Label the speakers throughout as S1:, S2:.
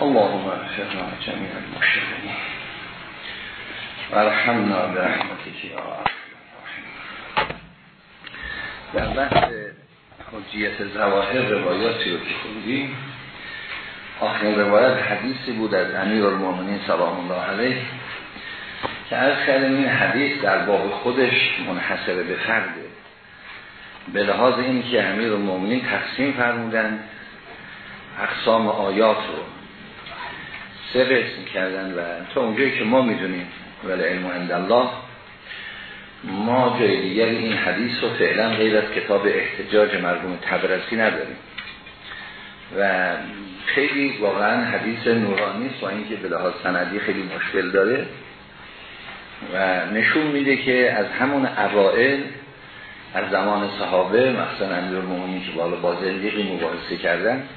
S1: اللهم اغفرنا جميع المشركين وارحمنا برحمتك یا در بحث حجیت زواهر روایاتی رو که خوندیم آخرین روایت حدیثی بود از امیر المومنین سلام الله علیه که از کردیم این حدیث در باب خودش منحصر به فرده. به لحاظ این که امیر تقسیم فرمودن اقسام آیات رو. سه قسم کردن و تا اونجایی که ما می‌دونیم ولی علم عند الله ما جای دیگری این حدیث رو فعلا غیر از کتاب احتجاج مرحوم تبرسی نداریم. و خیلی واقعا حدیث نورانی است با اینکه به لحاظ سندی خیلی مشکل داره. و نشون میده که از همون اوائل از زمان صحابه مثلا امیر مومنی که بالا با زندگی مباحثه کردن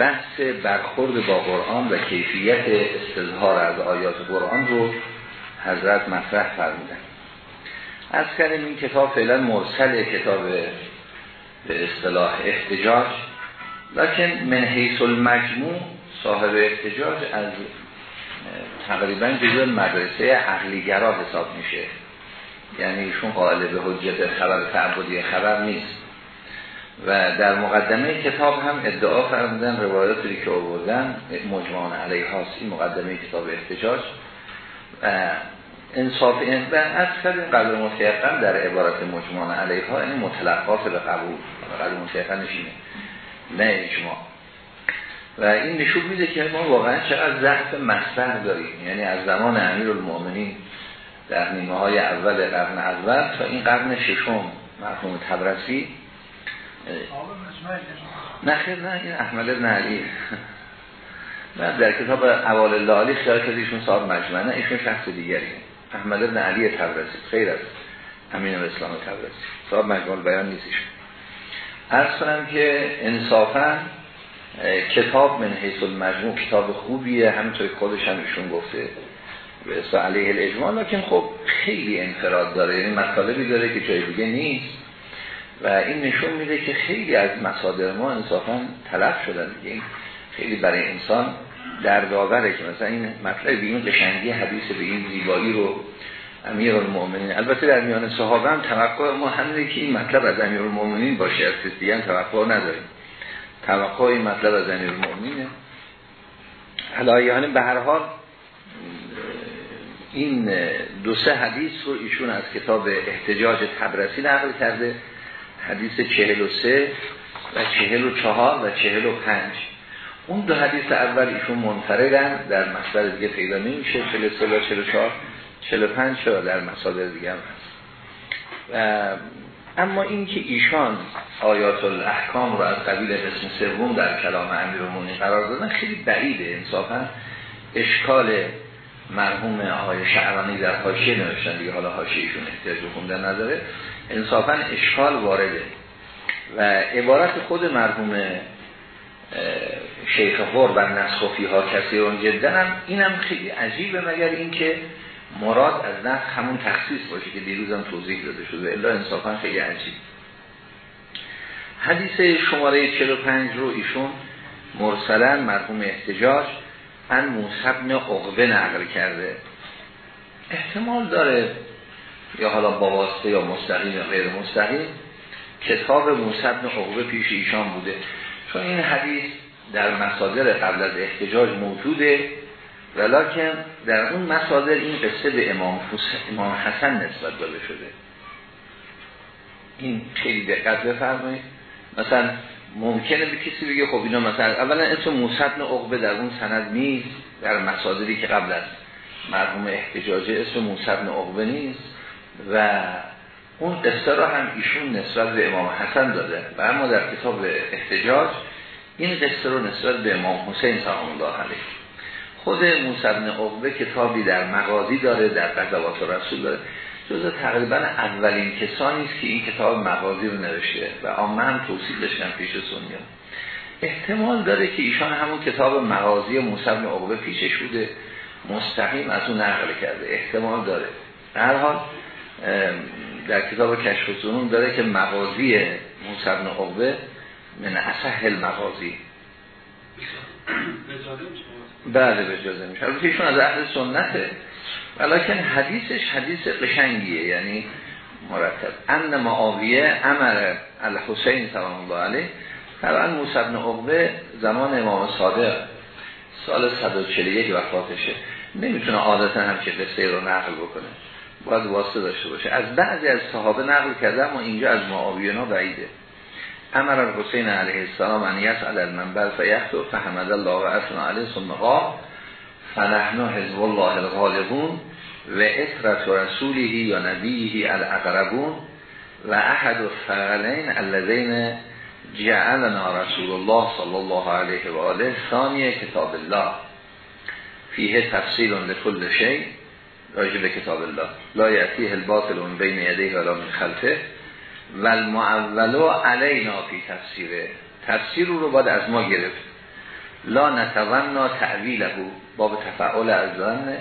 S1: بحث برخورد با قرآن و کیفیت استظهار از آیات قرآن رو حضرت مطرح فرمودن. از کردیم این کتاب فعلا مرسل کتاب به اصطلاح احتجاج لکن من حیث المجموع صاحب احتجاج از تقریبا جزء مدرسه عقلیگرا حساب میشه. یعنی ایشون قائل به حجت خبر تعبدی خبر نیست. و در مقدمه کتاب هم ادعا فرمودن روایاتی که آوردن مجموعان علیه هاست مقدمه کتاب احتجاج. انصاف این و از کردیم قبل متیقن در عبارت مجموعان علیه ها این متلقات به قبول. قبل متیقن نشینه نه اجماع. و این نشون میده که ما واقعا چقدر ضعف مصدر داریم. یعنی از زمان امیر المؤمنین در نیمه های اول قرن اول تا این قرن ششم. مرحوم تبرسی. نه خیر نه این احمد ابن علی. نه در کتاب اوال لالی خیال که ایشون صاحب مجمع نه ایشون شخص دیگری. احمد ابن علی تبرسی خیر است امین اسلام تبرسی. صاحب مجموع بیان نیستیش ارز کنم که انصافا کتاب من حیث المجموع کتاب خوبیه همینطور خودش هم ایشون گفته. به علیه الاجماع لکن خب خیلی انفراد داره. یعنی مطالبی داره که جای دیگه نیست. و این نشون میده که خیلی از مصادر ما انصافا طلب شدن دیگه. خیلی برای انسان در داوره که مثلا این مطلب به این قشنگی حدیث به این زیبایی رو امیر المؤمنین البته در میان صحابه هم توقع ما همینه که این مطلب از امیر المؤمنین باشه. از دیگه هم توقع نداریم. توقع این مطلب از امیر المؤمنینه علایه به هر حال این دو سه حدیث رو ایشون از کتاب احتجاج تبرسی نقل کرده حدیث چهل و سه و چهل و چهار و چهل و پنج. اون دو حدیث اول ایشون منفردن در مصدر دیگه پیدا نمیشه چهل سه و چهل و چهار چهل و پنج شد در مصادر دیگه هم هست. و اما این که ایشان آیات الاحکام رو از قبیل قسم سوم در کلام امیر قرار دادن خیلی بعیده انصافا اشکال مرحوم آقای شعرانی در حاشیه نوشتن دیگه حالا حاشیهشون احتیاج خوندن نداره. انصافا اشکال وارده. و عبارت خود مرحوم شیخ خور و نسخفی ها کسی رو جدا هم اینم خیلی عجیبه مگر اینکه مراد از نسخ همون تخصیص باشه که دیروزم توضیح داده شده. الا انصافا خیلی عجیب. حدیث شماره 45 رو ایشون مرسلن مرحوم احتجاج ان موسبن عقبه نقل کرده. احتمال داره یا حالا با واسطه یا مستقیم یا غیر مستقیم کتاب موسبن عقبه پیش ایشان بوده. چون این حدیث در مصادر قبل از احتجاج موجوده ولیکن در اون مصادر این قصه به امام, امام حسن نسبت داده شده. این خیلی دقت بفرمایید. مثلا ممکنه به کسی بگه خب اینا مثلا اولا اسم موسبن عقبه در اون سند نیست در مصادری که قبل از مرحوم احتجاجه اسم موسبن عقبه نیست و اون قصه را هم ایشون نسبت به امام حسن داده و اما در کتاب احتجاج این قصه رو نسبت به امام حسین سلام الله علیه. خود موسبن عقبه کتابی در مغازی داره در قضاوات رسول داره. جز تقریبا اولین کسانی است که این کتاب مغازی رو نوشته و عامه هم توصیل بشن پیش سنیان احتمال داره که ایشان همون کتاب مغازی موسی بن عقبه پیشش بوده. مستقیم از اون نقل کرده. احتمال داره. در حال در کتاب کشف سنون داره که مغازی موسی بن عقبه من اصح المغازی بله به اجازه میشه. البته ایشون از اهل سنته. ولیکن حدیثش حدیث قشنگیه یعنی مرتب. ان معاویه امر الحسین سلام الله علیه طبعا موسی بن عقبه زمان امام صادق سال 141 وفاتشه. نمی‌تونه عادتا هم که قصه رو نقل بکنه. باید واسطه داشته باشه. از بعضی از صحابه نقل کرده اما اینجا از معاویه نا بعیده. امر حسین علیه السلام ان یسأل المنبر فیحتو فحمد الله و اثنا علیه ثم قال فنحن حزب الله الغالبون و اطرت رسوله یا نبیه الاقربون و احد الفقلین الذین جعلنا رسول الله صلی الله علیه و آله ثانی کتاب الله. فیه تفصیل لکل شیء راجع به کتاب الله. لا یعطیه الباطل بین یدیه ولا من خلفه و المعولو علینا فی تفسیره. تفسیر رو باید از ما گرفت. لا نتونا تعویله باب تفعول از زن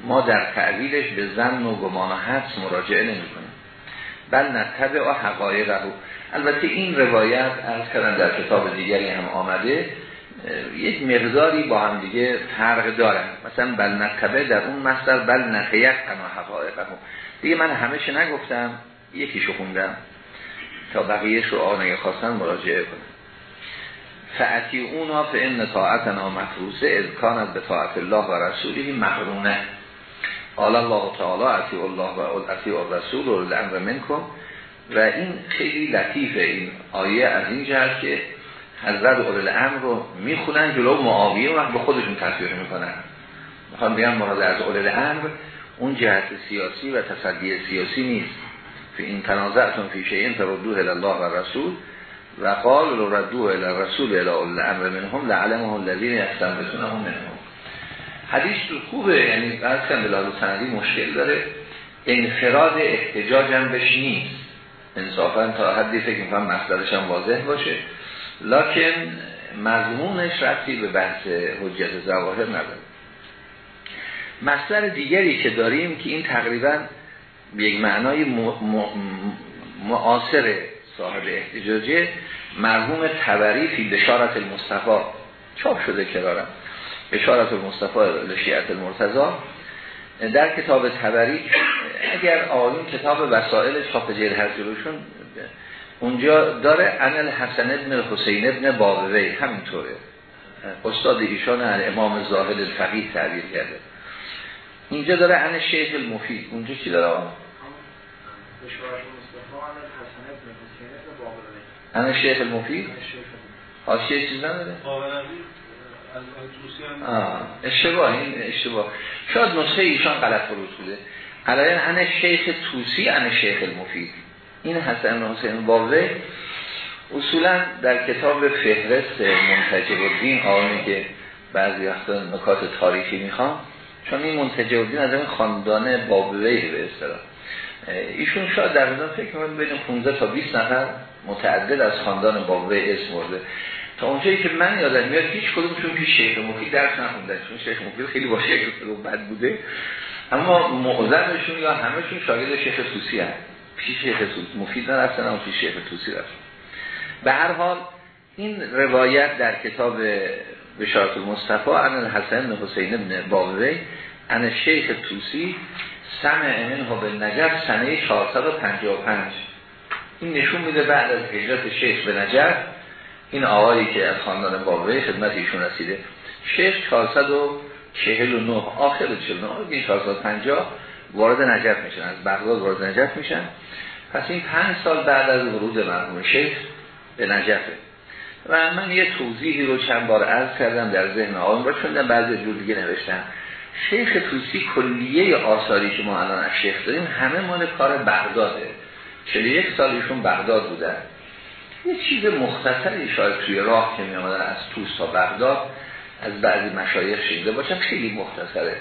S1: ما در تعویلش به زن و گمان و حدس مراجعه نمی کنیم. بل نتبع و حقایقه. البته این روایت از کردن در کتاب دیگری هم آمده یک مقداری با هم دیگه فرق دارن. مثلا بل نتبه در اون مصدر بل نتیق تنها حقایقه. دیگه من همش نگفتم یکیشو خوندم تا بقیه رو آنگه خواستن مراجعه کنم فعتی اونا فه ان طاعتنا مفروسه از کانت به طاعت الله و رسولی مقرونه قال الله تعالی اتی الله و اتی الرسول و الامر منکم. و این خیلی لطیفه این آیه از این جهت که حضرت اول الامر رو می‌خونن جلو معاویه و به خودشون تصویر می‌کنن. می‌خوام بگم مراد از اول الامر اون جهت سیاسی و تصدی سیاسی نیست. فی این تنازعتون فی شیئین تردوه الله و رسول و قال رو ردوه الى رسول الى الامر منهم لعلمه الذین یستنبتونه منهم. حدیث خوبه یعنی کن بلاد سندی مشکل داره. انفراد احتجاج هم بهش نیست. انصافا تا حدی فکر می‌کنم مصدرش هم واضح باشه. لکن مضمونش رفتی به بحث حجت زواهر نداره. مصدر دیگری که داریم که این تقریبا به یک معنای معاصر صاحب احتجاجه مرحوم تبری فی بشارت المصطفى چاپ شده کرارم بشارت المصطفى لشیعت المرتضا در کتاب تبری اگر آقایون کتاب وسائل چاپ جیل جلوشون اونجا داره انل حسن ابن حسین ابن باقوی همینطوره. استاد ایشان امام زاهد الفقیه تعبیر کرده. اینجا داره ان شیخ المفید. اونجا چی داره؟ ان شیخ المفید حاشیه چیز نداره؟ اشتباه این اشتباه. شاید نسخه ایشان غلط فرود بوده علاین ان شیخ توسی ان شیخ المفید این حسن حسین باوه اصولا در کتاب فهرست منتجب الدین آنی که بعضی وقتا نکات تاریخی می‌خوام چون این منتجب الدین از این خاندان بابوهی به اصطلاح. ایشون شاید در نظام فکر کنم بین 15 تا 20 نفر متعدد از خاندان بابوه اسم ورده تا اونجایی که من یادم میاد هیچ کدومشون پیش شیخ مفید درس نخوندن چون شیخ مفید خیلی با شیخ بد بوده. اما معظمشون یا همشون شاگرد شیخ توسی هست پیش شیخ مفید نرفتن اما پیش شیخ توسی رفتن. به هر حال این روایت در کتاب بشارت المصطفى ان الحسن حسین ابن باوی ان شیخ توسی سمع منه به نجف سنه 455 این نشون میده بعد از هجرت شیخ به نجف این آقایی که از خاندان باوی خدمت ایشون رسیده شیخ 449 آخر 49 این 450 وارد نجف میشن از بغداد وارد نجف میشن. پس این پنج سال بعد از ورود مرحوم شیخ به نجفه. و من یه توضیحی رو چند بار عرض کردم در ذهن آقایون. را چون بعضی جور دیگه نوشتم شیخ توسی کلیه آثاری که ما الان از شیخ داریم همه مال کار بغداده. 41 سالیشون بغداد بودن. یه چیز مختصری شاید توی راه که می از توس تا بغداد از بعضی مشایخ شنیده باشم خیلی مختصره.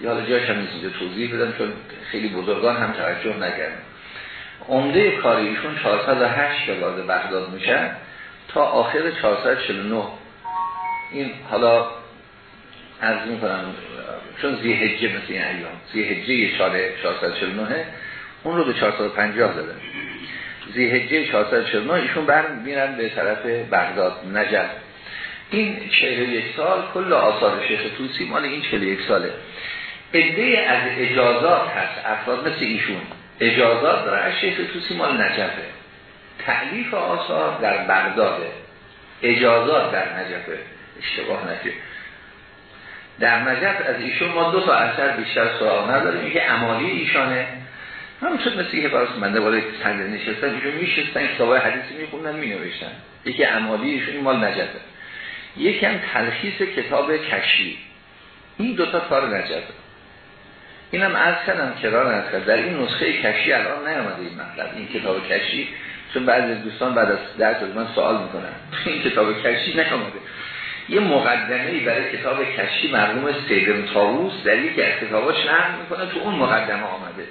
S1: یا حالا جاش هم نیست توضیح بدم چون خیلی بزرگان هم توجه نکردن. عمده کاریشون 408 که وارد بغداد میشن تا آخر 449 این حالا می کنم چون زیهجه مثل این ایام. زیهجه سال 449 اون رو به 450 دادن زیهجه 449 ایشون بر میرن به طرف بغداد نجف. این 41 سال کل آثار شیخ توسی مال این 41 ساله. عده از اجازات هست افراد مثل ایشون. اجازات داره از شیخ توسی مال نجفه. تعلیف آثار در بغداده. اجازات در نجفه. اشتباه نشه در نجف از ایشون ما دو تا اثر بیشتر سراغ نداریم. یکی عمالی ایشانه. همون شد مثل که براس منده بالای سنده نشستن ایشون میشستن کتابای حدیثی میخوندن مینوشتن. یکی عمالی ایشون مال نجفه. یکی هم تلخیص کتاب کشی. این دوتا کار نجفه. اینم از کردم کرار از در این نسخه کشی الان نیامده این مطلب. این کتاب کشی چون بعضی دوستان بعد از درس از من سوال می‌کنن. این کتاب کشی نیامده. یه مقدمه برای کتاب کشی مرحوم سیدم تاووس در یکی از کتاباش نقل می‌کنه تو اون مقدمه آمده.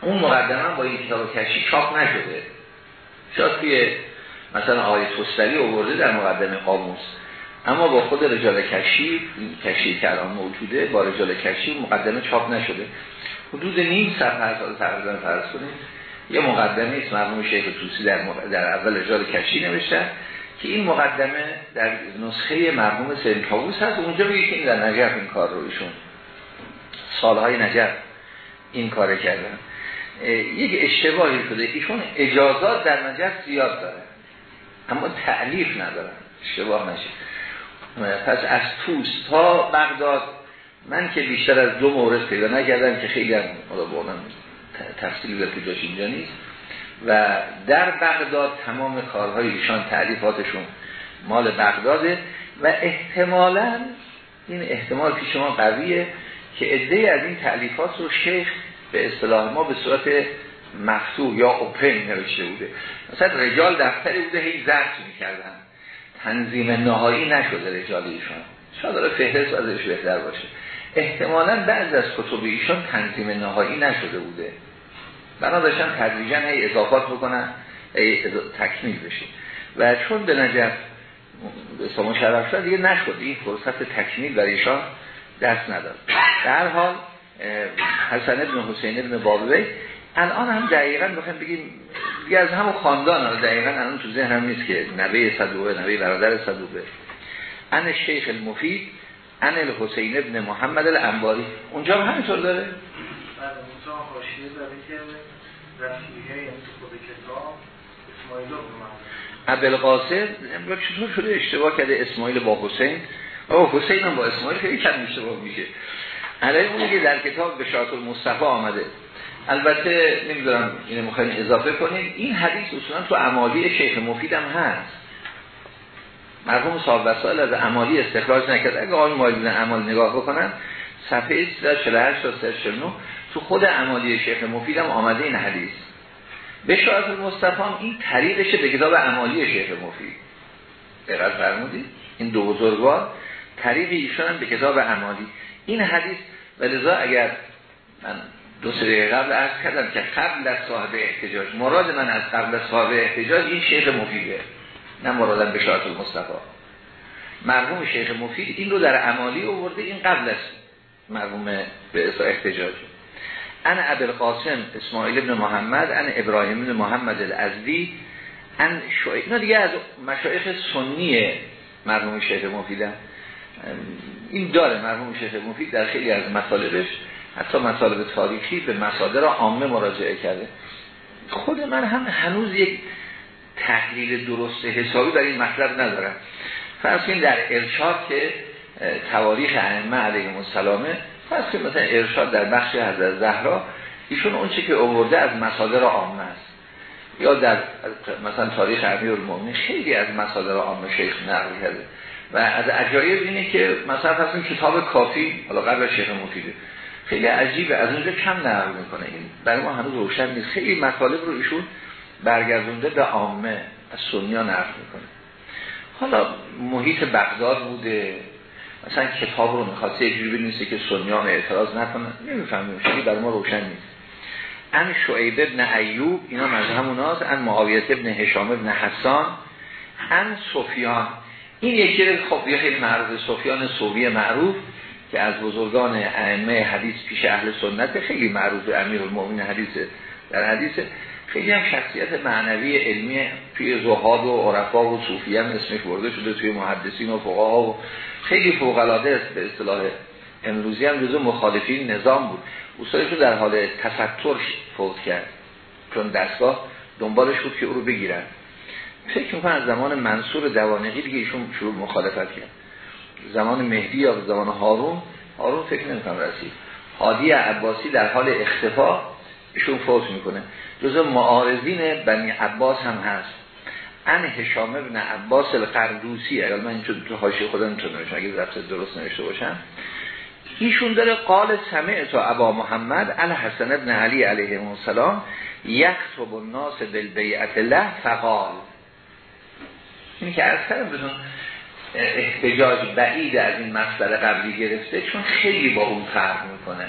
S1: اون مقدمه با این کتاب کشی چاپ نشده. شاید توی مثلا آقای توستری آورده در مقدمه قاموس. اما با خود رجال کشی کشی که الان موجوده با رجال کشی مقدمه چاپ نشده. حدود نیم صفحه از تقریبا فرض کنید یه مقدمه است مرحوم شیخ توسی در, در اول رجال کشی نوشته. که این مقدمه در نسخه مرحوم سید طاووس هست. اونجا میگه که این در نجف این کار رو ایشون سالهای نجف این کار کردن. یک اشتباهی شده. ایشون اجازات در نجف زیاد داره. اما تعلیف ندارن. اشتباه نشه. پس از توس تا بغداد من که بیشتر از دو مورد پیدا نکردم که خیلی هم تفصیلی به جاش اینجا نیست. و در بغداد تمام کارهای ایشان تعریفاتشون مال بغداده و احتمالا این احتمال که شما قویه که عده از این تعلیفات رو شیخ به اصطلاح ما به صورت مفتوح یا اوپن نوشته بوده. مثلا رجال دفتری بوده هی زرس می‌کردن. تنظیم نهایی نشده رجال ایشان. شاید داره فهرست ازش بهتر باشه. احتمالا بعض از کتب ایشان تنظیم نهایی نشده بوده. بنا داشتن تدریجا هی اضافات بکنن هی تکمیل بشه. و چون به نجف به مشرف شد دیگه نشد. این فرصت تکمیل برای ایشان دست نداد. در حال حسن ابن حسین ابن بابوی الان هم دقیقا بخوایم بگیم دیگه از همون خاندان دقیقا الان تو ذهنم نیست که نوه صدوقه نوه برادر صدوقه. ان شیخ المفید ان الحسین ابن محمد الانباری. اونجا هم همینطور داره؟ بله
S2: اونجا حاشیه داره که تو خود کتاب اسماعیل
S1: عبدالقاسم چطور شده اشتباه کرده اسماعیل با حسین. او حسین هم با اسماعیل خیلی کم اشتباه میشه. علیه اونی که در کتاب به شاعت المصطفى آمده. البته نمی‌دونم اینو می‌خوایم اضافه کنیم. این حدیث اصولا تو عمالی شیخ مفید هم هست. مرحوم صاحب وسائل از عمالی استخراج نکرد. اگه آقای مایدین عمال نگاه بکنن صفحه 48 تا 39 تو خود عمالی شیخ مفید هم آمده این حدیث. به شاعت المصطفى این طریقشه به کتاب عمالی شیخ مفید. دقت فرمودید این دو بزرگوار طریق ایشان به کتاب عمالی این حدیث ولذا اگر من دو سری قبل عرض کردم که قبل از صاحب احتجاج مراد من از قبل از صاحب احتجاج این شیخ مفیده نه مرادم به شاعت المصطفى مرحوم شیخ مفید این رو در عمالی آورده این قبل از مرحوم به احتجاج. ان قاسم اسماعیل ابن محمد ان ابراهیم ابن محمد الازدی ان شعیب اینا دیگه از مشایخ سنی مرحوم شیخ مفیدن این داره مرحوم شیخ مفید در خیلی از مطالبش حتی مطالب تاریخی به مصادر عامه مراجعه کرده. خود من هم هنوز یک تحلیل درست حسابی در این مطلب ندارم. فرض در ارشاد که تواریخ ائمه علیهم السلامه فرض کنید مثلا ارشاد در بخش حضرت زهرا ایشون اون چی که آورده از مصادر عامه است. یا در مثلا تاریخ المومنین خیلی از مصادر عامه شیخ نقل کرده. و از عجایب اینه که مثلا فرض کتاب کافی حالا قبل شیخ مفیده خیلی عجیبه از اونجا کم نقل می‌کنه. این برای ما هنوز روشن نیست. خیلی مطالب رو ایشون برگردونده به عامه از سنیا نقل می‌کنه. حالا محیط بغداد بوده. مثلا کتاب رو می‌خواسته یه جوری نیست که سنیان اعتراض نکنن نمی‌فهمیم خیلی برای ما روشن نیست. ان شعیب ابن ایوب اینا مذهب اوناست. ان معاویت ابن هشام ابن حسان. ان سفیان. این یکی خب یه خیلی معروف سفیان صوبی معروف که از بزرگان ائمه حدیث پیش اهل سنت خیلی معروف امیر المؤمنین حدیث در حدیث خیلی هم شخصیت معنوی علمی توی زهاد و عرفا و صوفی هم اسمش برده شده توی محدثین و فقها و خیلی فوق است به اصطلاح. امروزی هم جزو مخالفین نظام بود. اصولش رو در حال تستر فوت کرد. چون دستگاه دنبالش بود که او رو بگیرن. فکر می‌کنم از زمان منصور دوانقی دیگه ایشون شروع مخالفت کرد. زمان مهدی یا زمان هارون هارون فکر نمی‌کنم رسید. حادی عباسی در حال اختفا ایشون فوت می‌کنه. جزء معارضین بنی عباس هم هست. ان هشام ابن عباس القردوسی اگر من تو حاشیه خودم می‌تونم اگه ضبط درست نوشته باشم. ایشون داره قال سمع تو ابا محمد الحسن ابن علی علیه السلام یکتب الناس بالبیعت له فقال. اینی که از کردم بهتون احتجاج بعید از این مسئله قبلی گرفته چون خیلی با اون فرق می‌کنه.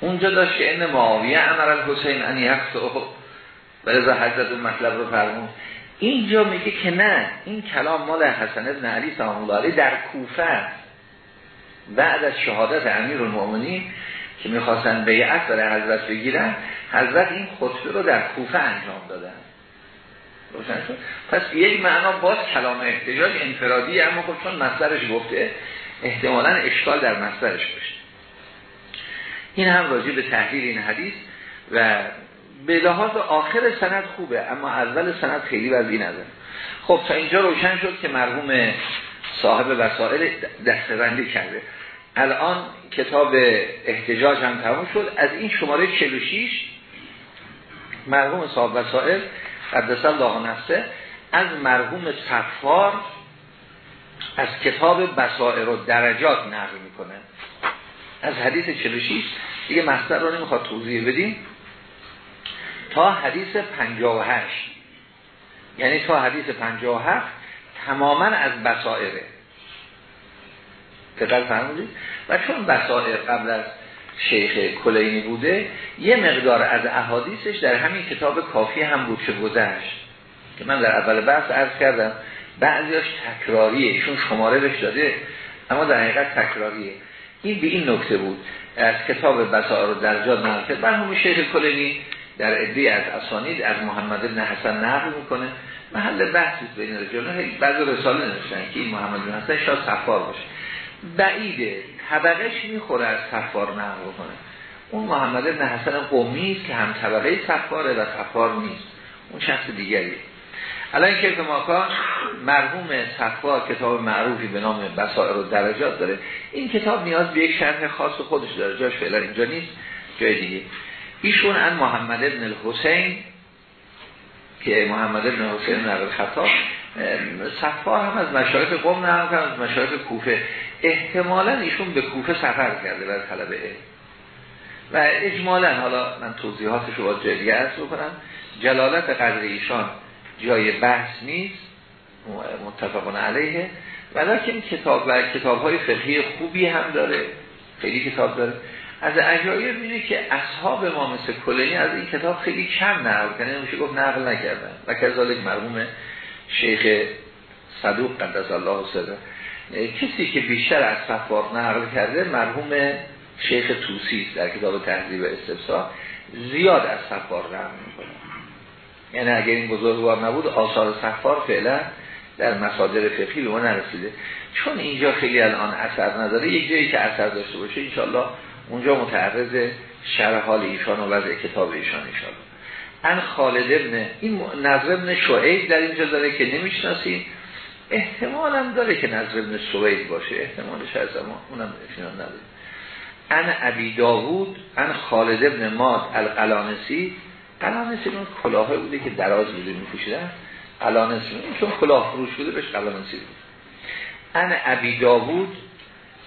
S1: اونجا داشت که این معاویه امر الحسین ان یقصه ولذا حضرت اون مطلب رو فرمون اینجا میگه که نه این کلام مال حسن ابن علی سلام در کوفه بعد از شهادت امیر المؤمنین که می‌خواستن بیعت برای حضرت بگیرن حضرت این خطبه رو در کوفه انجام دادن. روشن شد؟ پس یک معنا باز کلام احتجاج انفرادی اما خب چون مصدرش گفته احتمالا اشکال در مصدرش باشه این هم راجع به تحلیل این حدیث و به لحاظ آخر سند خوبه اما اول سند خیلی وضعی نداره. خب تا اینجا روشن شد که مرحوم صاحب وسائل دستبندی کرده. الان کتاب احتجاج هم تمام شد. از این شماره 46 مرحوم صاحب وسائل قدس الله نفسه از مرحوم صفار از کتاب بسائر و درجات نقل می‌کنه. از حدیث 46 دیگه مصدر رو نمی‌خواد توضیح بدیم. تا حدیث 58 یعنی تا حدیث 57 تماما از بسائره دقت فرمودید؟ و چون بسائر قبل از شیخ کلینی بوده یه مقدار از احادیثش در همین کتاب کافی هم بود که گذشت. که من در اول بحث عرض کردم بعضیاش تکراریه ایشون شماره بهش داده اما در حقیقت تکراریه. این به این نکته بود. از کتاب بسائر و درجات نقل کرد مرحوم شیخ کلینی در عده از اسانید از محمد بن حسن نقل می‌کنه. محل بحثی بین رجال بعضی رساله نوشتن که این محمد بن حسن شاید صفار باشه. بعیده طبقش می‌خوره از صفار نقل کنه اون محمد بن حسن قومی است که هم طبقه صفاره و صفار نیست. اون شخص دیگری. الان که ماکان مرحوم صفار کتاب معروفی به نام بسائر و درجات داره این کتاب نیاز به یک شرح خاص خودش داره جاش فعلا اینجا نیست جای دیگه. ایشون ان محمد ابن الحسین که محمد ابن حسین نقل خطا صفا هم از مشایخ قوم نه هم از مشایخ کوفه. احتمالا ایشون به کوفه سفر کرده بر طلب و اجمالا حالا من توضیحاتش رو با جای دیگه جلالت قدر ایشان جای بحث نیست متفقون علیه. ولیکن کتاب و کتاب های فقهی خوبی هم داره خیلی کتاب داره. از عجایب اینه که اصحاب ما مثل کلینی از این کتاب خیلی کم نقل کنه میشه گفت نقل نکردن. و کذالک مرحوم شیخ صدوق قدس الله سره کسی که بیشتر از صفار نقل کرده مرحوم شیخ توسی در کتاب تهذیب استفسار زیاد از صفار نقل می‌کنه. یعنی اگر این بزرگوار نبود آثار صفار فعلا در مصادر فقهی به ما نرسیده. چون اینجا خیلی الان اثر نداره یک جایی که اثر داشته باشه انشالله اونجا متعرض شرح حال ایشان و وضع کتاب ایشان انشالله ان خالد ابن این نظر ابن شعیب در اینجا داره که نمی‌شناسیم هم داره که نظر ابن سوید باشه. احتمالش از ما اونم احتمال نداره. ان ابی داوود ان خالد ابن ماد القلانسی قلانسی اون کلاه بوده که دراز بوده میپوشیدن. قلانسی چون کلاه فروش بوده بهش قلانسی بود ان ابی داوود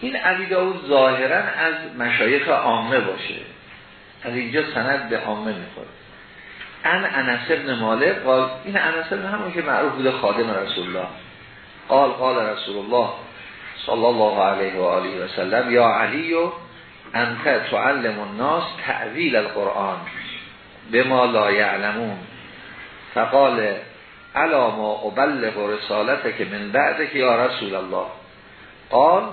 S1: این ابی داوود ظاهرا از مشایخ عامه باشه. از اینجا سند به عامه می‌خوره. ان انس ابن مالک قال این انس ابن همون که معروف بوده خادم رسول الله قال قال رسول الله صلی الله علیه و آله و سلم یا علی انت تعلم الناس تعویل القرآن. به ما لا یعلمون. فقال علا ما ابلغ رسالت که من بعد که یا رسول الله؟ قال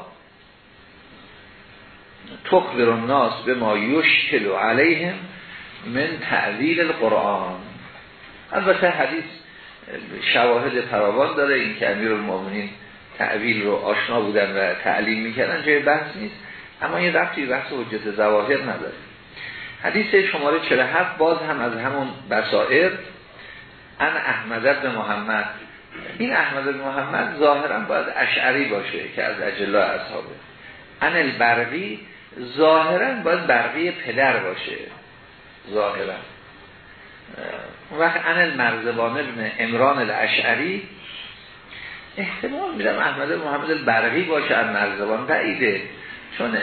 S1: تخبر الناس به ما یشکل علیهم من تعویل القرآن. البته حدیث شواهد فراوان داره این که امیر المؤمنین تعویل رو آشنا بودن و تعلیم می‌کردن جای بحث نیست. اما این رفتی بحث حجت زواهر نداره. حدیث شماره 47 باز هم از همون بسائر ان احمد بن محمد. این احمد بن محمد ظاهرا باید اشعری باشه که از اجلا اصحابه. ان البرقی ظاهرا باید برقی پدر باشه. ظاهرا. اون وقت ان المرزبان ابن امران الاشعری. احتمال میدم احمد محمد البرقی باشه از مرزبان بعیده. چون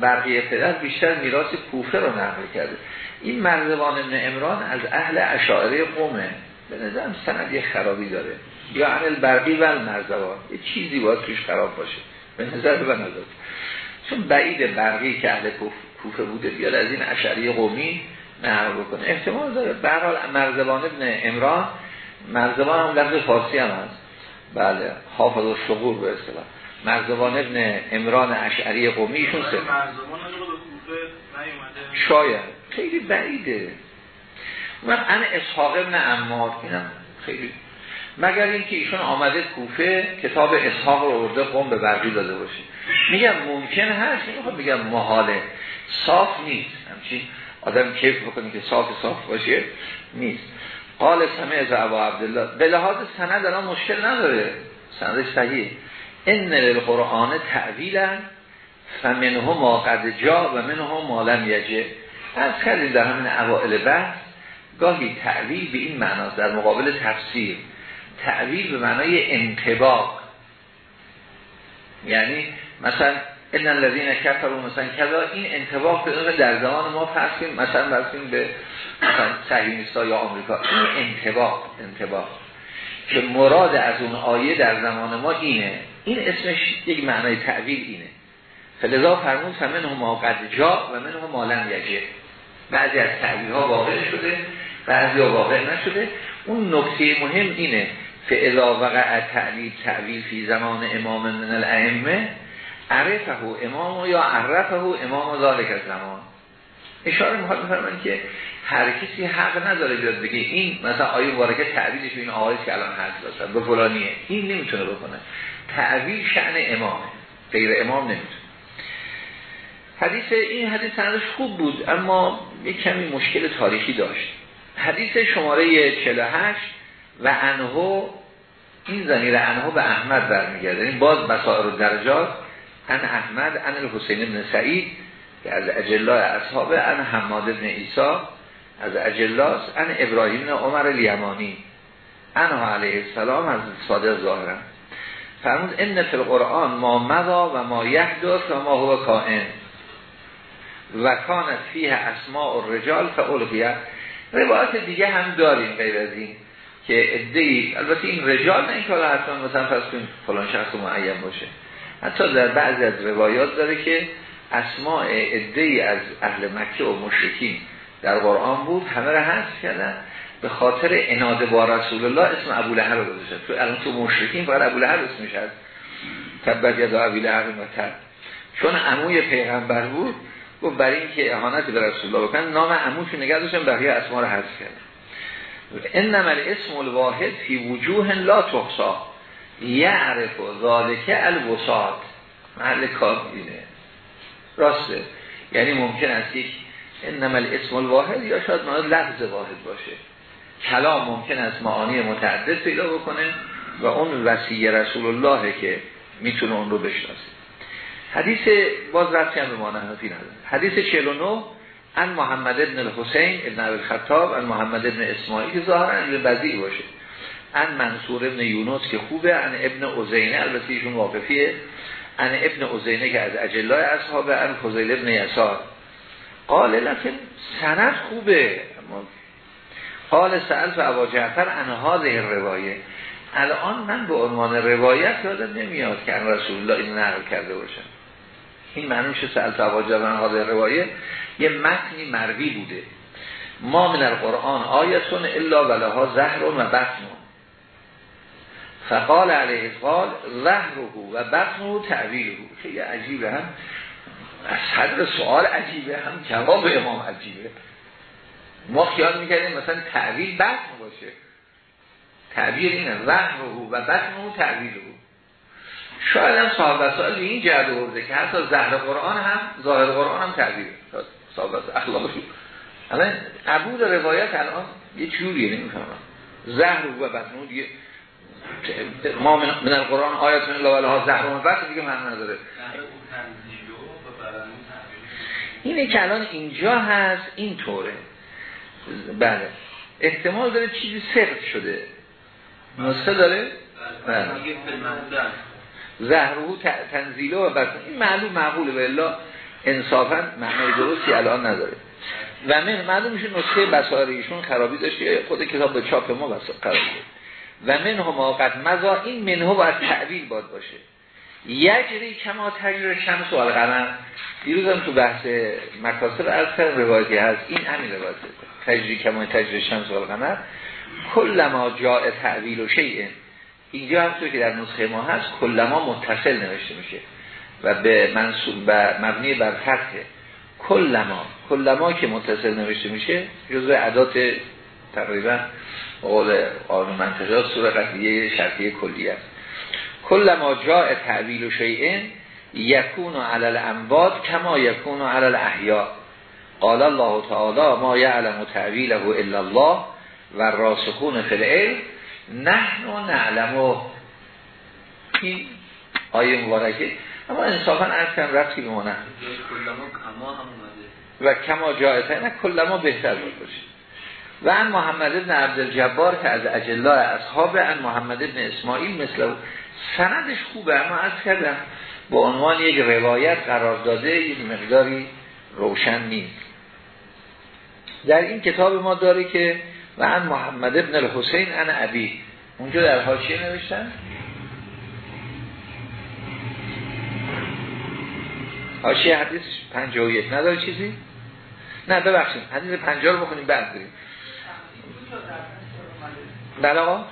S1: برقی پدر بیشتر میراث کوفه رو نقل کرده. این مرزبان ابن امران از اهل اشاعره قومه. به نظرم سند یه خرابی داره. یا عمل برقی و مرزبان یه چیزی باید توش خراب باشه. به نظر به نظر چون بعید برقی که اهل کوفه بوده بیاد از این اشعری قومی نقل بکنه. احتمال داره. برحال مرزبان ابن امران مرزبان هم لفظ فارسی هم هست. بله. حافظ و شغور به اصطلاح. مرزبان ابن امران اشعری قومی ایشون سه. شاید. خیلی بعیده. و ان اسحاق ابن امار اینم خیلی. مگر اینکه ایشون آمده کوفه کتاب اسحاق رو ارده قوم به برقی داده باشه. میگم ممکن هست میگم میگم محاله. صاف نیست. همچین آدم کیف بکنی که صاف صاف باشه نیست. قال سمع از ابا عبدالله. به لحاظ سند الان مشکل نداره. سندش صحیح. ان للقرآن تعویلا فمنه ما قد جا و منه ما لم یجه از کردیم در همین اوائل بحث گاهی تعویل به این معناست در مقابل تفسیر. تعویل به معنای انتباق یعنی مثلا ان الذين كفروا مثلا کذا این انتباق به در زمان ما فرض کنیم مثلا فرض به مثلا یا آمریکا. این انتباق انتباق که مراد از اون آیه در زمان ما اینه. این اسمش یک معنای تعویل اینه. فلذا فرمود فمن هم قد جا و من هم مالن یجه. بعضی از تعویل ها واقع شده بعضی ها واقع نشده. اون نکته مهم اینه فاذا وقع تعویل تعویل فی زمان امام من الائمه عرفه امام یا عرفه امام ذالک زمان اشاره می‌خواد بفرمایید که هر کسی حق نداره بیاد بگه این مثلا آیه مبارکه تعویلش این آیه که الان هست داشت به فلانیه. این نمی‌تونه بکنه. تعویل شأن امامه. غیر امام نمی‌تونه. حدیث این حدیث سندش خوب بود اما یک کمی مشکل تاریخی داشت. حدیث شماره 48 و انهو این زنیر انهو به احمد برمیگرده. این باز بسائر و درجات. ان احمد ان الحسین بن سعید که از اجلای اصحابه ان حماد بن ایسا از اجلاس ان ابراهیم عمر الیمانی انها علیه السلام از صادق ظاهرم فرمود ان فی القرآن ما مضا و ما یحدث و ما هو کائن. و کانت فیه اسماء الرجال فالقیت روایت دیگه هم داریم غیر از این که ادهی البته این رجال نه این که حتما مثلا فرض کنیم فلان شخص معین باشه. حتی در بعضی از روایات داره که اسماء ادهی از اهل مکه و مشرکین در قرآن بود همه را حذف کردن. به خاطر اناده با رسول الله اسم ابو لهب گذاشتن تو الان تو مشرکین فقط ابو لهب اسمش هست تبت یدا ابو لهب و چون عموی پیغمبر بود گفت برای اینکه اهانت به رسول الله بکن نام عموش نگه داشتن بقیه اسما رو حذف کردن. انما الاسم الواحد فی وجوه لا تحصا. یعرف ذالک الوساد محل کار اینه. راسته. یعنی ممکن است یک انما الاسم الواحد یا شاید معنی لفظ واحد باشه. کلام ممکن است معانی متعدد پیدا بکنه و اون وسیع رسول الله که می‌تونه اون رو بشناسه. حدیث باز رفتی هم به معنی نداره. حدیث 49 ان محمد ابن الحسین ابن عبد الخطاب ان محمد ابن اسماعیل ظاهرا ابن بدی باشه. ان منصور ابن یونس که خوبه ان ابن عزینه البته ایشون واقفیه. ان ابن عزینه که از اجلای اصحابه ان فضیل ابن یسار. قال لکن سند خوبه. اما قال و ابا جعفر ان هذه روایه الان من به عنوان روایت یادم نمیاد که ان رسول الله این نقل کرده باشم این معنی میشه سأل و جعفر ان هذه روایه یه متنی مروی بوده. ما من القرآن آیتون الا ولها زهر و بطن. فقال علیه قال زهره و بطنه تعویله. خیلی عجیبه هم. از صدر سوال عجیبه هم. جواب امام عجیبه. ما خیال می‌کردیم مثلا تعویل بطن باشه. تعبیر اینه. وحر و بطن و تعویل او شاید هم صاحب سوال این جهد ورده که حتی زهر قرآن هم ظاهر قرآن هم تعبیر صاحب اخلاقی الان عبود روایت الان یه جوریه نمی‌فهمم. زهر و بطن دیگه. ما من القرآن آیات من الله ها زهر. و بطن دیگه من نداره. اینه که الان اینجا هست این طوره. بله. احتمال داره چیزی سرد شده. نسخه داره؟ بله. زهرهو تنزیله و بس. این معلوم معقوله. به الله انصافا معنی درستی الان نداره. و من معلوم میشه نسخه بسار ایشون خرابی داشته خود کتاب به چاپ ما بس قرار و من هم آقت مزا این منها باید تعویل باد باشه. یجری کما تجر شمس و القمر دیروزم تو بحث مکاسب از روایتی هست. این همین روایته تجری کما تجر شمس و القمر کل ما جاء تعویل و شیء. اینجا هم که در نسخه ما هست کل ما متصل نوشته میشه و به منصوب و مبنی بر فتح. کل ما کل ما که متصل نوشته میشه جزء عدات تقریبا قول آن منطقه سور قطعیه شرطیه کلی است. کل ما جاء تعویل و شیء یکون علل انباد کما یکون علل احیا قال الله تعالی ما یعلم تعویله الا الله و راسخون فی العلم. نحن و نعلم. این آیه مبارکه. اما انصافا از کم رفتی به ما نه. و کما جایته نه کلما بهتر باشه و ان محمد ابن عبدالجبار که از اجلا اصحاب ان محمد ابن اسماعیل مثل سندش خوبه اما از کردم با عنوان یک روایت قرار داده یک مقداری روشن نیست. در این کتاب ما داره که و ان محمد ابن الحسین ان ابی. اونجا در حاشیه نوشتن؟ حاشیه حدیث 51 نداره چیزی؟ نه ببخشید. حدیث 50 رو بخونیم بعد بریم. بله آقا.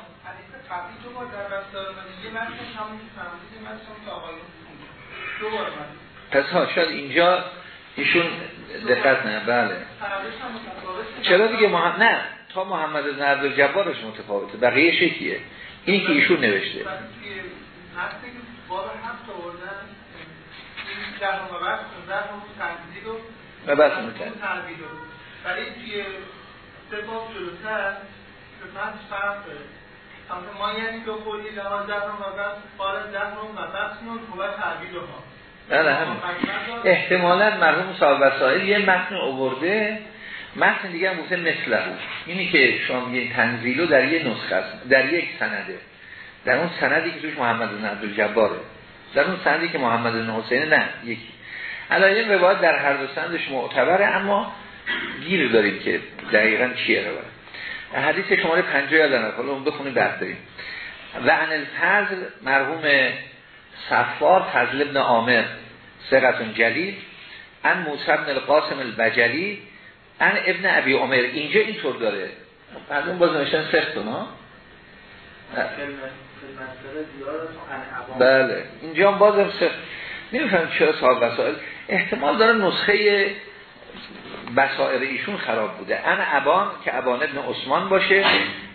S1: پس ها شاید اینجا ایشون دقت نه. بله. چرا دیگه محمد نه. تا محمد بن عبدالجبارش متفاوته. بقیه شکیه این که ایشون نوشته. و بس می‌کنه ولی توی سه باب جلوتر قسمت فرق داره. ما یعنی که خودی لحاظ زهرم و بس قال زهرم و بسنون و تعبیل ها بله همین. احتمالا مرحوم صاحب وسائل یه متن اوورده متن دیگه هم گفته مثله اینی که شما یه تنزیلو در یه نسخه است در یک سنده. در اون سندی که توش محمد بن عبدالجباره. در اون سندی که محمد بن حسین نه یکی. الان این روایت در هر دو سندش معتبره اما گیر داریم که دقیقا چیه روایت. حدیث شماره 50 یادم حالا اون بخونیم بعد داریم و عن الفضل مرحوم صفار فضل ابن عامر سقتون جلیل. ان موسی ابن القاسم البجلی. ان ابن ابی عمر. اینجا اینطور داره. بعد اون باز نوشتن سخت ها؟ بله. اینجا هم بازم سخت. نمیفهم چرا صاحب وسائل احتمال داره نسخه بسائر ایشون خراب بوده. ان ابان که ابان ابن عثمان باشه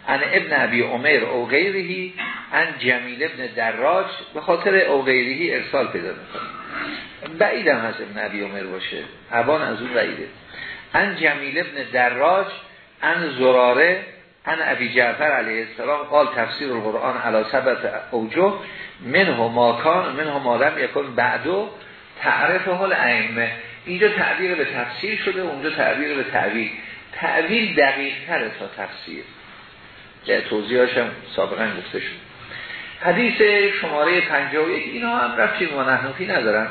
S1: ان ابن ابی عمر او غیرهی ان جمیل ابن دراج به خاطر او غیرهی ارسال پیدا می‌کنه. بعیدم هست ابن ابی عمر باشه. ابان از اون بعیده. ان جمیل ابن دراج ان زراره ان ابی جعفر علیه السلام قال تفسیر القرآن علی سبت اوجه منه ماکان منه مادم یکن بعدو تعرف حال ائمه اینجا تعبیر به تفسیر شده اونجا تعبیر به تعبیر تعبیر دقیق تره تا تفسیر. که توضیحاش هم سابقا گفته شد. حدیث شماره 51 اینا هم رفتی ما نحنفی ندارن.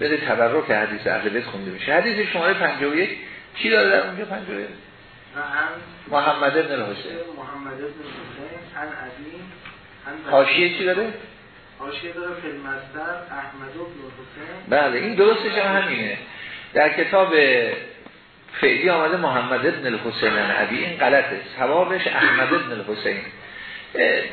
S1: بده تبرک حدیث اهل بیت خونده میشه حدیث شماره 51 چی داره در اونجا 51 محمد ابن الحسین. محمد ابن الحسین حاشیه چی داره؟
S2: حاشیه داره فیلمستر احمد ابن الحسین.
S1: بله این درستش هم همینه. در کتاب فعلی آمده محمد ابن الحسین عبی این غلطه. ثوابش احمد ابن الحسین.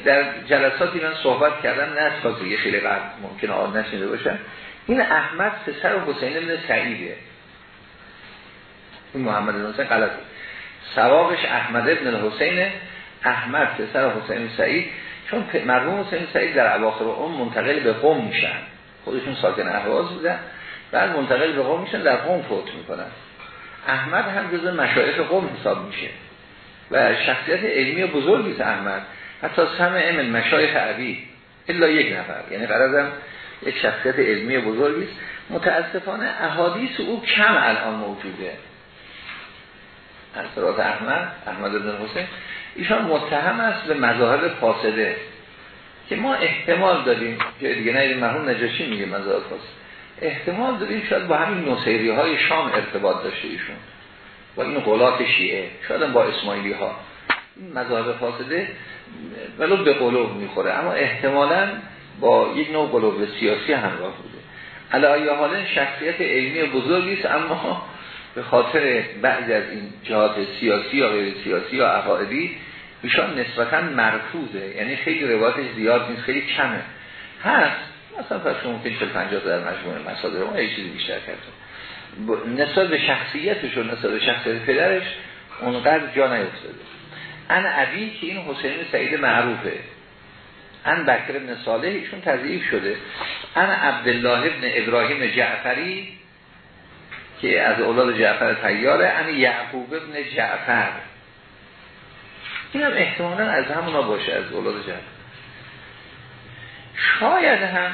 S1: در جلساتی من صحبت کردم نه از یه خیلی قبل ممکنه آن نشنیده باشن این احمد پسر حسین ابن سعیده. این محمد بن حسین غلطه. سوابش احمد ابن الحسین احمد پسر حسین سعید. چون مرحوم حسین سعید در اواخر اون منتقل به قوم میشن. خودشون ساکن اهواز بودن. بعد منتقل به قوم میشن در قوم فوت می‌کنن. احمد هم جز مشایخ قوم حساب میشه. و شخصیت علمی بزرگی است احمد. حتی سمع من مشایخ عبی الا یک نفر. یعنی قرارم یک شخصیت علمی بزرگی است. متاسفانه احادیث او کم الان موجوده. اثرات احمد احمد بن حسین ایشان متهم است به مذاهب فاسده که ما احتمال داریم. که دیگه نه مرحوم نجاشی میگه مذاهب فاسده. احتمال داریم شاید با همین نصیری های شام ارتباط داشته ایشون. با این غلات شیعه. شاید با اسماعیلی ها این مذاهب فاسده ولو به قلوب می‌خوره. اما احتمالا با یک نوع قلوب سیاسی همراه بوده. علا حالا شخصیت علمی بزرگی است اما به خاطر بعضی از این جهات سیاسی یا غیر سیاسی یا عقائدی ایشان نسبتا مرفوضه یعنی خیلی روایتش زیاد نیست خیلی کمه. هست مثلا فرض ممکن 40 50 در مجموعه مصادر ما یه چیزی بیشتر کرده نسبت به شخصیتش و نسبت به شخصیت پدرش اونقدر جا نیفتاده. ان عبی که این حسین سعید معروفه. ان بکر ابن صالح ایشون تضعیف شده. ان عبدالله ابن ابراهیم جعفری که از اولاد جعفر تیاره ان یعقوب ابن جعفر. این هم احتمالا از همونا باشه از اولاد جعفر. شاید هم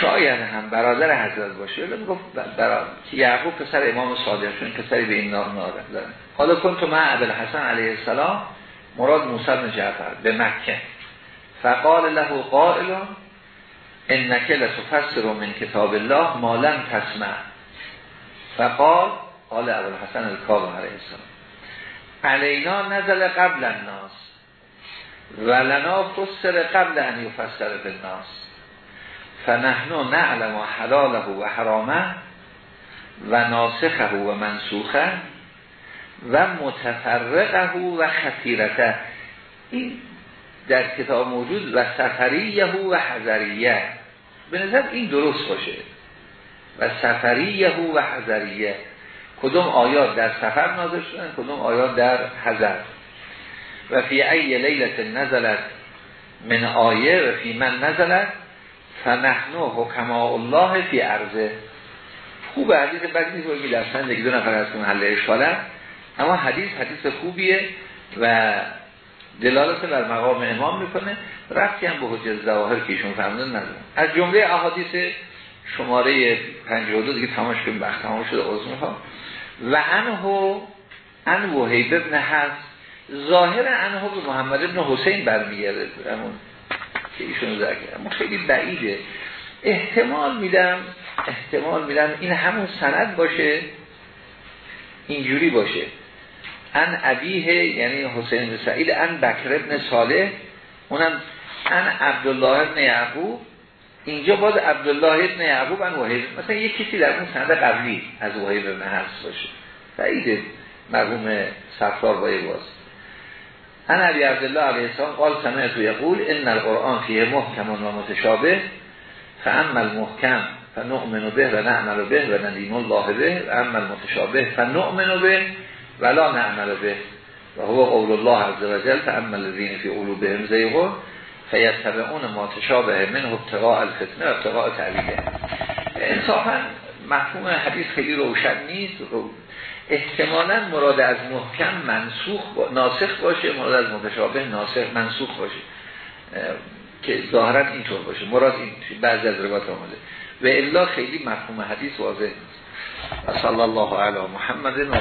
S1: شاید هم برادر حضرت باشه. ولی گفت برادر که یعقوب پسر امام صادق چون پسری به این نام دارن حالا کن تو من حسن علیه السلام مراد موسی بن جعفر به مکه. فقال له قائل انک لتفسر من کتاب الله ما لم تسمع. فقال قال ابو الحسن الکاظم علیه السلام علینا نزل قبل الناس. ولنا فسر قبل ان یفسر به الناس. فنحن نعلم حلاله و حرامه و ناسخه و منسوخه و متفرقه و خطیرته. این در کتاب موجود و سفریه و حضریه به نظر این درست باشه. و سفریه و حضریه کدوم آیات در سفر نازل شدن کدوم آیات در حضر و فی ای لیلت نزلت من آیه و فی من نزلت فنحنو حکما الله فی عرضه خوب حدیث بعد نیست که در سند دو نفر از محل اشکاله اما حدیث حدیث خوبیه و دلالت بر مقام امام می‌کنه. رفتی هم به حجز زواهر که ایشون فرمودن از جمله احادیث شماره 52 دیگه تماش کنیم بخت تمام شده ها و انهو ان وحید ابن هست ظاهر انها به محمد ابن حسین برمیگرده همون که ایشون ذکر اما خیلی بعیده. احتمال میدم احتمال میدم این همون سند باشه اینجوری باشه. ان عبیه یعنی حسین بن سعید ان بکر ابن صالح اونم ان عبدالله ابن یعقوب. اینجا باز عبدالله ابن یعقوب ان وحید. مثلا یک کسی در اون سند قبلی از وحید ابن هست باشه. بعیده. مرحوم سفار بایی باز. ان علی عبدالله علیه السلام قال سمعت یقول ان القرآن فیه محکم و متشابه فاما المحکم فنؤمن به و نعمل به و ندیم الله به و اما المتشابه فنؤمن به ولا نعمل به و هو قول الله عز وجل فاما الذین فی قلوبهم زیغون فیتبعون ما تشابه منه ابتغاء الفتنه و ابتغاء تعلیله انصافا مفهوم حدیث خیلی روشن نیست احتمالا مراد از محکم منسوخ ناسخ باشه مراد از متشابه ناسخ منسوخ باشه. که ظاهرا اینطور باشه. مراد این بعضی از روایات آمده. و الا خیلی مفهوم حدیث واضح نیست. صلی الله علی محمد و